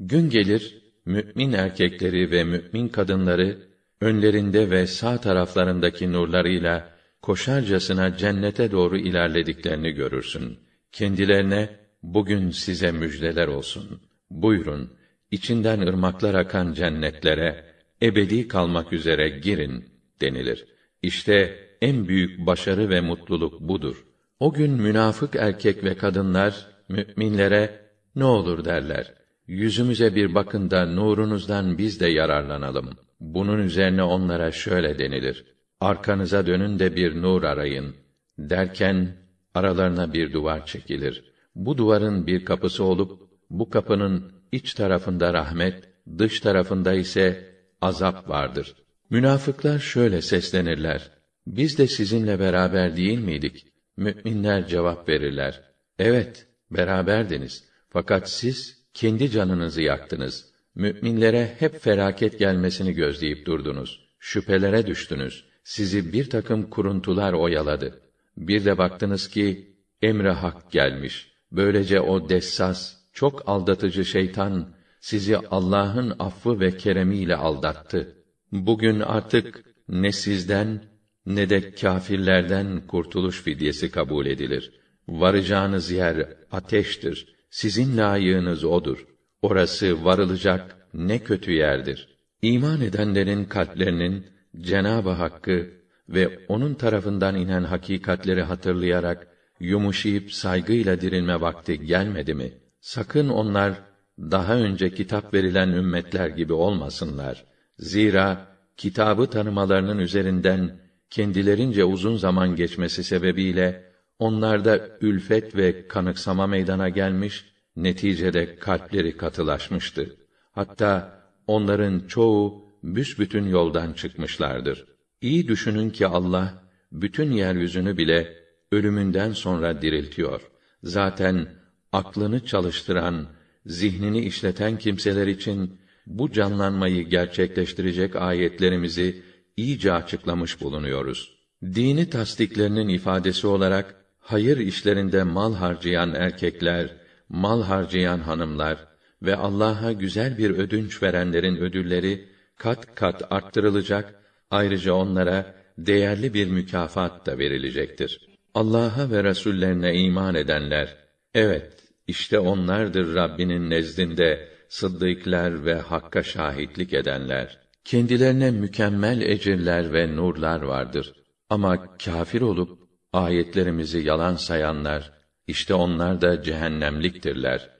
Gün gelir mümin erkekleri ve mümin kadınları önlerinde ve sağ taraflarındaki nurlarıyla koşarcasına cennete doğru ilerlediklerini görürsün. Kendilerine bugün size müjdeler olsun. Buyurun, içinden ırmaklar akan cennetlere ebedi kalmak üzere girin denilir. İşte en büyük başarı ve mutluluk budur. O gün münafık erkek ve kadınlar müminlere ne olur derler. Yüzümüze bir bakın da nurunuzdan biz de yararlanalım. Bunun üzerine onlara şöyle denilir. Arkanıza dönün de bir nur arayın. Derken aralarına bir duvar çekilir. Bu duvarın bir kapısı olup bu kapının iç tarafında rahmet, dış tarafında ise azap vardır. Münafıklar şöyle seslenirler: Biz de sizinle beraber değil miydik? Müminler cevap verirler: Evet, beraberdiniz. Fakat siz kendi canınızı yaktınız. Müminlere hep felaket gelmesini gözleyip durdunuz. Şüphelere düştünüz. Sizi bir takım kuruntular oyaladı. Bir de baktınız ki emre hak gelmiş. Böylece o dessas, çok aldatıcı şeytan sizi Allah'ın affı ve keremiyle aldattı. Bugün artık ne sizden ne de kâfirlerden kurtuluş fidyesi kabul edilir. Varacağınız yer ateştir. Sizin layığınız odur. Orası varılacak ne kötü yerdir. İman edenlerin kalplerinin Cenab-ı Hakk'ı ve onun tarafından inen hakikatleri hatırlayarak yumuşayıp saygıyla dirilme vakti gelmedi mi? Sakın onlar daha önce kitap verilen ümmetler gibi olmasınlar. Zira kitabı tanımalarının üzerinden kendilerince uzun zaman geçmesi sebebiyle onlarda ülfet ve kanıksama meydana gelmiş, neticede kalpleri katılaşmıştı. Hatta onların çoğu büsbütün yoldan çıkmışlardır. İyi düşünün ki Allah bütün yeryüzünü bile ölümünden sonra diriltiyor. Zaten aklını çalıştıran, zihnini işleten kimseler için bu canlanmayı gerçekleştirecek ayetlerimizi iyice açıklamış bulunuyoruz. Dini tasdiklerinin ifadesi olarak hayır işlerinde mal harcayan erkekler, mal harcayan hanımlar ve Allah'a güzel bir ödünç verenlerin ödülleri kat kat arttırılacak, ayrıca onlara değerli bir mükafat da verilecektir. Allah'a ve Resullerine iman edenler, evet, işte onlardır Rabbinin nezdinde sıddıklar ve hakka şahitlik edenler. Kendilerine mükemmel ecirler ve nurlar vardır. Ama kâfir olup ayetlerimizi yalan sayanlar işte onlar da cehennemliktirler.